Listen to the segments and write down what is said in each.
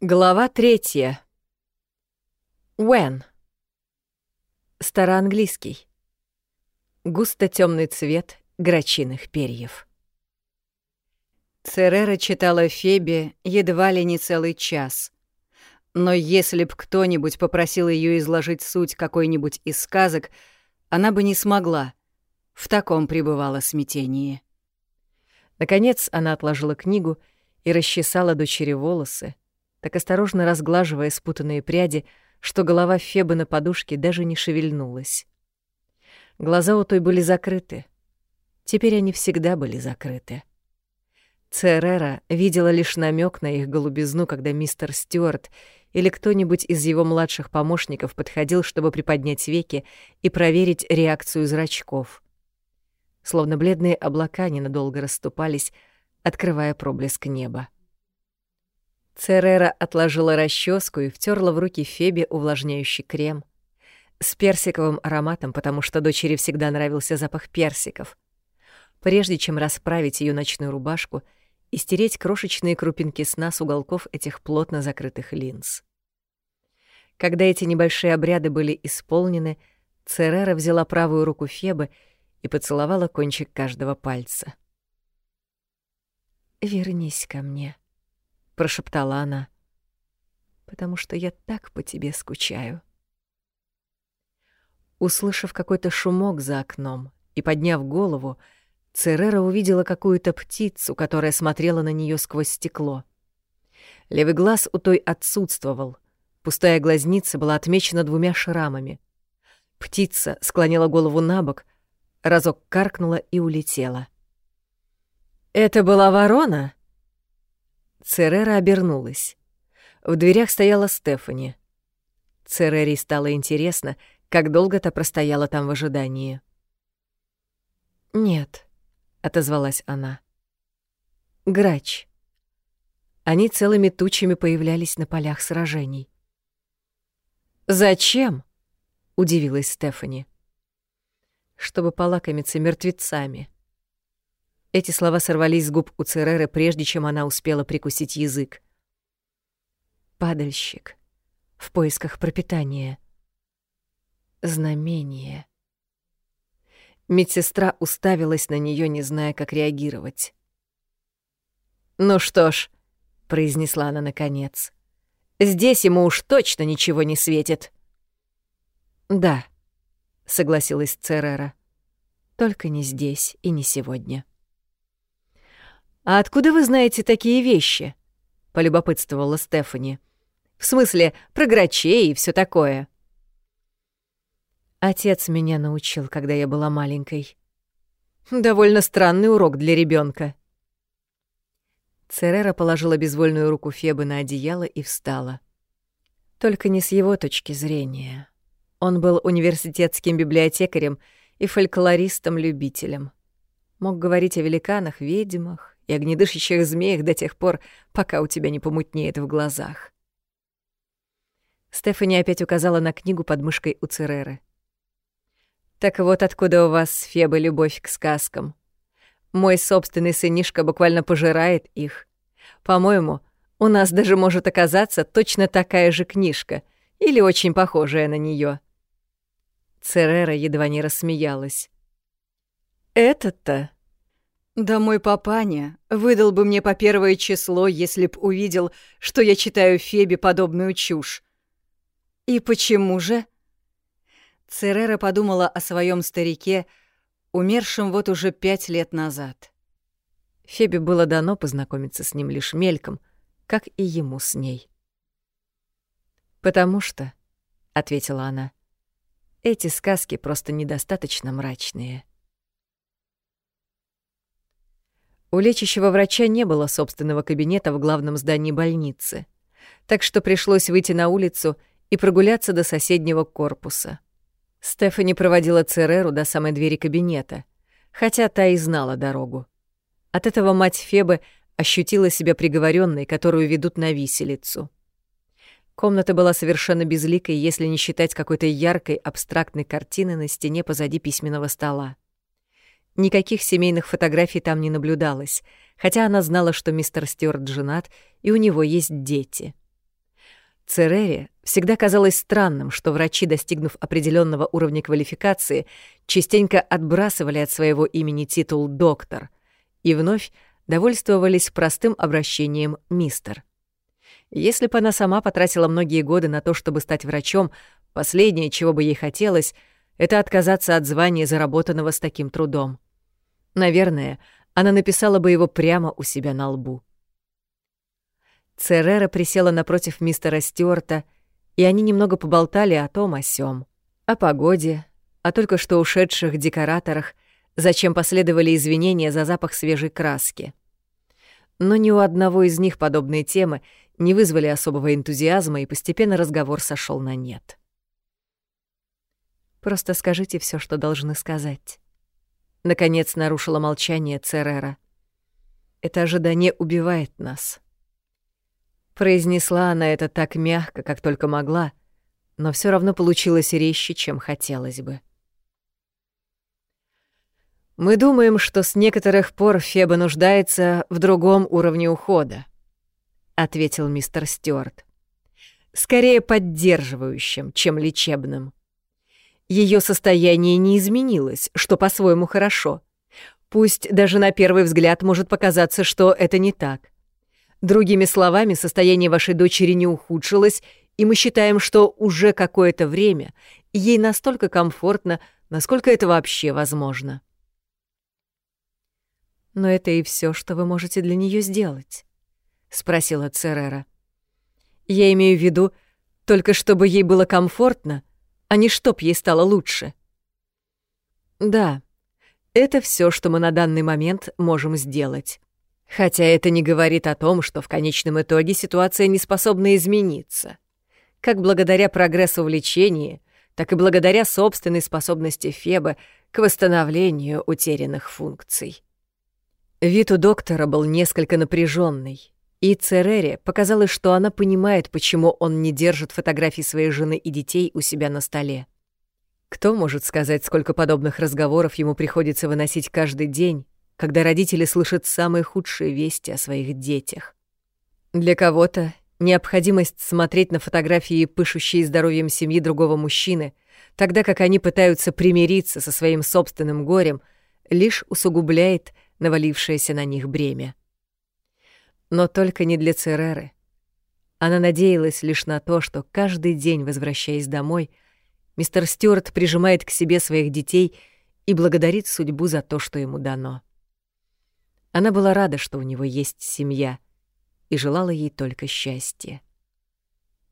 Глава третья. When. Староанглийский. Густо темный цвет грачиных перьев. Церера читала Фебе едва ли не целый час. Но если б кто-нибудь попросил ее изложить суть какой-нибудь из сказок, она бы не смогла. В таком пребывало смятении. Наконец она отложила книгу и расчесала дочери волосы, так осторожно разглаживая спутанные пряди, что голова Фебы на подушке даже не шевельнулась. Глаза у той были закрыты. Теперь они всегда были закрыты. Церера видела лишь намек на их голубизну, когда мистер Стюарт или кто-нибудь из его младших помощников подходил, чтобы приподнять веки и проверить реакцию зрачков. Словно бледные облака ненадолго расступались, открывая проблеск неба. Церера отложила расческу и втерла в руки Фебе увлажняющий крем. С персиковым ароматом, потому что дочери всегда нравился запах персиков. Прежде чем расправить ее ночную рубашку и стереть крошечные крупинки сна с уголков этих плотно закрытых линз. Когда эти небольшие обряды были исполнены, Церера взяла правую руку Фебы и поцеловала кончик каждого пальца. «Вернись ко мне», прошептала она. Потому что я так по тебе скучаю. Услышав какой-то шумок за окном и подняв голову, Церера увидела какую-то птицу, которая смотрела на нее сквозь стекло. Левый глаз у той отсутствовал. Пустая глазница была отмечена двумя шрамами. Птица склонила голову на бок, разок каркнула и улетела. «Это была ворона?» Церера обернулась. В дверях стояла Стефани. Церере стало интересно, как долго та простояла там в ожидании. «Нет», — отозвалась она. «Грач». Они целыми тучами появлялись на полях сражений. «Зачем?» — удивилась Стефани. «Чтобы полакомиться мертвецами», эти слова сорвались с губ у Цереры, прежде чем она успела прикусить язык. Падальщик. В поисках пропитания. Знамение. Медсестра уставилась на нее, не зная, как реагировать. «Ну что ж», — произнесла она наконец, — «здесь ему уж точно ничего не светит». «Да», — согласилась Церера, — «только не здесь и не сегодня». «А откуда вы знаете такие вещи?» — полюбопытствовала Стефани. «В смысле, про грачей и все такое». Отец меня научил, когда я была маленькой. Довольно странный урок для ребенка. Церера положила безвольную руку Фебы на одеяло и встала. Только не с его точки зрения. Он был университетским библиотекарем и фольклористом-любителем. Мог говорить о великанах, ведьмах и огнедышащих змеях до тех пор, пока у тебя не помутнеет в глазах. Стефани опять указала на книгу под мышкой у Цереры. «Так вот откуда у вас, Феба, любовь к сказкам. Мой собственный сынишка буквально пожирает их. По-моему, у нас даже может оказаться точно такая же книжка или очень похожая на нее. Церера едва не рассмеялась. «Это-то да мой папаня выдал бы мне по первое число, если б увидел, что я читаю Фебе подобную чушь. И почему же? Церера подумала о своем старике, умершем вот уже пять лет назад. Фебе было дано познакомиться с ним лишь мельком, как и ему с ней. «Потому что», — ответила она, — «эти сказки просто недостаточно мрачные». У лечащего врача не было собственного кабинета в главном здании больницы, так что пришлось выйти на улицу и прогуляться до соседнего корпуса. Стефани проводила Цереру до самой двери кабинета, хотя та и знала дорогу. От этого мать Фебы ощутила себя приговоренной, которую ведут на виселицу. Комната была совершенно безликой, если не считать какой-то яркой абстрактной картины на стене позади письменного стола. Никаких семейных фотографий там не наблюдалось, хотя она знала, что мистер Стюарт женат, и у него есть дети. Церере всегда казалось странным, что врачи, достигнув определенного уровня квалификации, частенько отбрасывали от своего имени титул «доктор» и вновь довольствовались простым обращением «мистер». Если бы она сама потратила многие годы на то, чтобы стать врачом, последнее, чего бы ей хотелось, это отказаться от звания, заработанного с таким трудом. Наверное, она написала бы его прямо у себя на лбу. Церера присела напротив мистера Стюарта, и они немного поболтали о том о сём, о погоде, о только что ушедших декораторах, зачем последовали извинения за запах свежей краски. Но ни у одного из них подобные темы не вызвали особого энтузиазма, и постепенно разговор сошел на нет. «Просто скажите все, что должны сказать». Наконец нарушила молчание Церера. «Это ожидание убивает нас». Произнесла она это так мягко, как только могла, но все равно получилось резче, чем хотелось бы. Мы думаем, что с некоторых пор Феба нуждается в другом уровне ухода, ответил мистер Стюарт. Скорее поддерживающим, чем лечебным. Ее состояние не изменилось, что по-своему хорошо. Пусть даже на первый взгляд может показаться, что это не так. Другими словами, состояние вашей дочери не ухудшилось, и мы считаем, что уже какое-то время ей настолько комфортно, насколько это вообще возможно. Но это и все, что вы можете для нее сделать, спросила Церера. Я имею в виду только чтобы ей было комфортно, а не чтоб ей стало лучше. Да, это все, что мы на данный момент можем сделать. Хотя это не говорит о том, что в конечном итоге ситуация не способна измениться. Как благодаря прогрессу в лечении, так и благодаря собственной способности Фебы к восстановлению утерянных функций. Вид у доктора был несколько напряженный, и Церере показалось, что она понимает, почему он не держит фотографий своей жены и детей у себя на столе. Кто может сказать, сколько подобных разговоров ему приходится выносить каждый день, когда родители слышат самые худшие вести о своих детях. Для кого-то необходимость смотреть на фотографии, пышущие здоровьем семьи другого мужчины, тогда как они пытаются примириться со своим собственным горем, лишь усугубляет навалившееся на них бремя. Но только не для Цереры. Она надеялась лишь на то, что каждый день, возвращаясь домой, мистер Стюарт прижимает к себе своих детей и благодарит судьбу за то, что ему дано. Она была рада, что у него есть семья, и желала ей только счастья.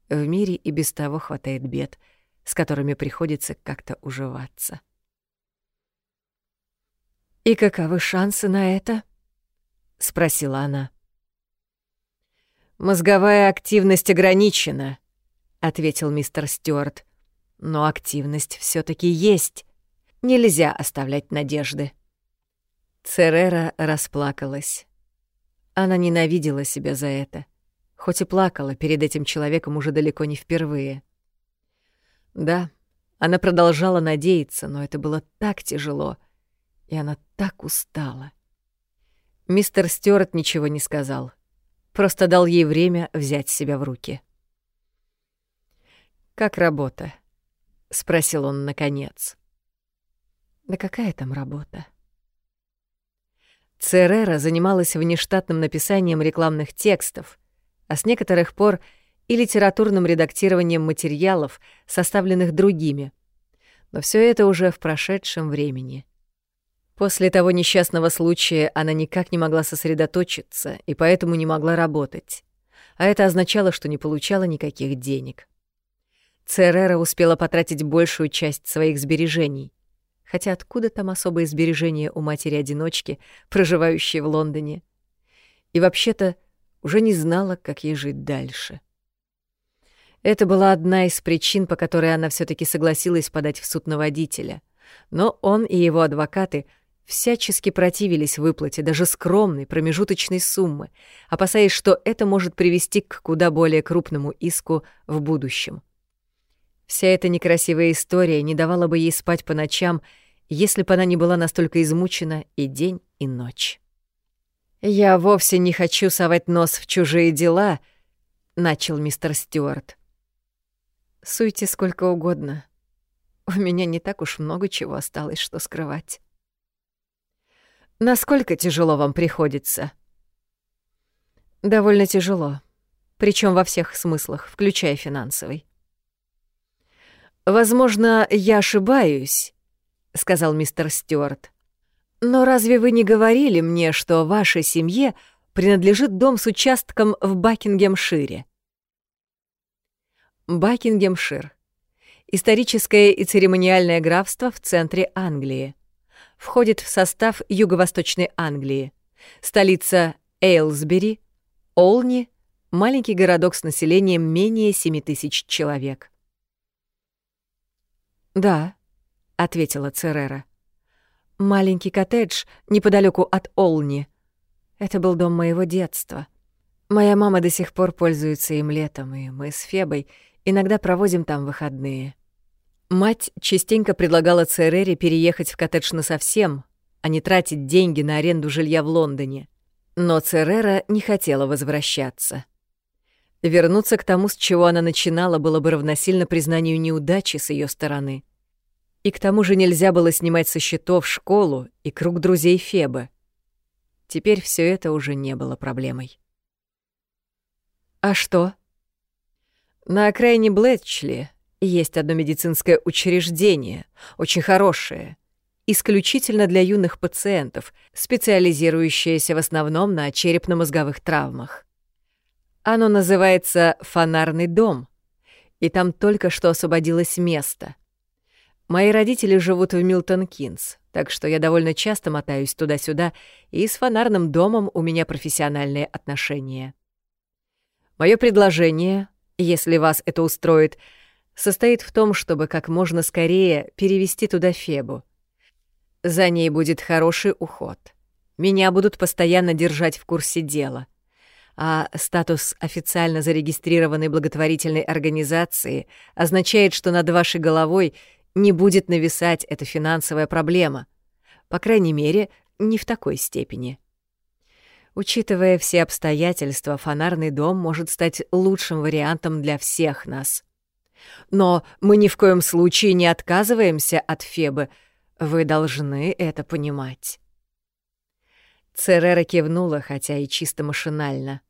В мире и без того хватает бед, с которыми приходится как-то уживаться. «И каковы шансы на это?» — спросила она. «Мозговая активность ограничена», — ответил мистер Стюарт. «Но активность все таки есть. Нельзя оставлять надежды». Церера расплакалась. Она ненавидела себя за это, хоть и плакала перед этим человеком уже далеко не впервые. Да, она продолжала надеяться, но это было так тяжело, и она так устала. Мистер Стюарт ничего не сказал, просто дал ей время взять себя в руки. «Как работа?» — спросил он наконец. «Да какая там работа?» Церера занималась внештатным написанием рекламных текстов, а с некоторых пор и литературным редактированием материалов, составленных другими. Но все это уже в прошедшем времени. После того несчастного случая она никак не могла сосредоточиться и поэтому не могла работать. А это означало, что не получала никаких денег. Церера успела потратить большую часть своих сбережений. Хотя откуда там особые сбережения у матери-одиночки, проживающей в Лондоне? И вообще-то уже не знала, как ей жить дальше. Это была одна из причин, по которой она все таки согласилась подать в суд на водителя. Но он и его адвокаты всячески противились выплате даже скромной промежуточной суммы, опасаясь, что это может привести к куда более крупному иску в будущем. Вся эта некрасивая история не давала бы ей спать по ночам, если бы она не была настолько измучена и день, и ночь. «Я вовсе не хочу совать нос в чужие дела», — начал мистер Стюарт. Суйте сколько угодно. У меня не так уж много чего осталось, что скрывать. Насколько тяжело вам приходится? Довольно тяжело. Причем во всех смыслах, включая финансовый. Возможно, я ошибаюсь, сказал мистер Стюарт. Но разве вы не говорили мне, что вашей семье принадлежит дом с участком в Бакингемшире? Бакингемшир. Историческое и церемониальное графство в центре Англии. Входит в состав Юго-Восточной Англии. Столица Эйлсбери, Олни, маленький городок с населением менее 7 тысяч человек. «Да», — ответила Церера. «Маленький коттедж неподалеку от Олни. Это был дом моего детства. Моя мама до сих пор пользуется им летом, и мы с Фебой — Иногда проводим там выходные. Мать частенько предлагала Церере переехать в коттедж насовсем, а не тратить деньги на аренду жилья в Лондоне. Но Церера не хотела возвращаться. Вернуться к тому, с чего она начинала, было бы равносильно признанию неудачи с ее стороны. И к тому же нельзя было снимать со счетов школу и круг друзей Фебы. Теперь все это уже не было проблемой. «А что?» На окраине Блэтчли есть одно медицинское учреждение, очень хорошее, исключительно для юных пациентов, специализирующееся в основном на черепно-мозговых травмах. Оно называется «Фонарный дом», и там только что освободилось место. Мои родители живут в Милтон-Кинс, так что я довольно часто мотаюсь туда-сюда, и с фонарным домом у меня профессиональные отношения. Мое предложение если вас это устроит, состоит в том, чтобы как можно скорее перевести туда Фебу. За ней будет хороший уход. Меня будут постоянно держать в курсе дела. А статус официально зарегистрированной благотворительной организации означает, что над вашей головой не будет нависать эта финансовая проблема. По крайней мере, не в такой степени. Учитывая все обстоятельства, фонарный дом может стать лучшим вариантом для всех нас. Но мы ни в коем случае не отказываемся от Фебы. Вы должны это понимать. Церера кивнула, хотя и чисто машинально.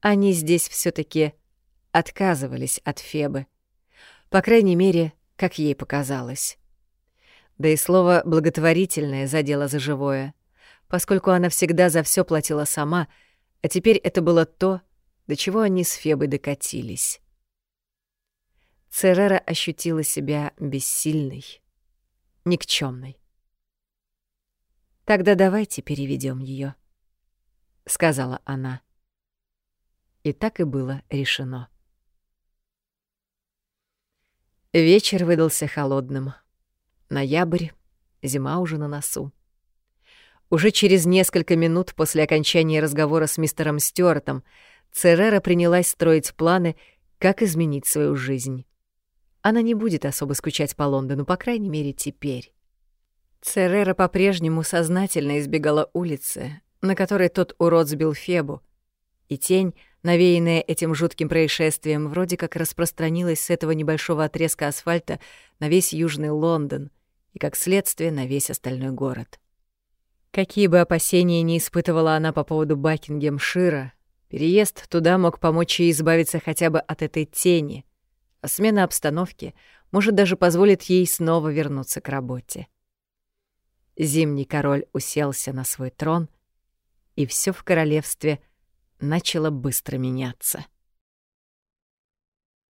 Они здесь все таки отказывались от Фебы. По крайней мере, как ей показалось. Да и слово «благотворительное» задело за живое — поскольку она всегда за все платила сама, а теперь это было то, до чего они с Фебой докатились. Церера ощутила себя бессильной, никчемной. «Тогда давайте переведем ее, сказала она. И так и было решено. Вечер выдался холодным. Ноябрь, зима уже на носу. Уже через несколько минут после окончания разговора с мистером Стюартом Церера принялась строить планы, как изменить свою жизнь. Она не будет особо скучать по Лондону, по крайней мере, теперь. Церера по-прежнему сознательно избегала улицы, на которой тот урод сбил Фебу, и тень, навеянная этим жутким происшествием, вроде как распространилась с этого небольшого отрезка асфальта на весь Южный Лондон и, как следствие, на весь остальной город. Какие бы опасения ни испытывала она по поводу Бакингемшира, переезд туда мог помочь ей избавиться хотя бы от этой тени, смена обстановки может даже позволить ей снова вернуться к работе. Зимний король уселся на свой трон, и все в королевстве начало быстро меняться.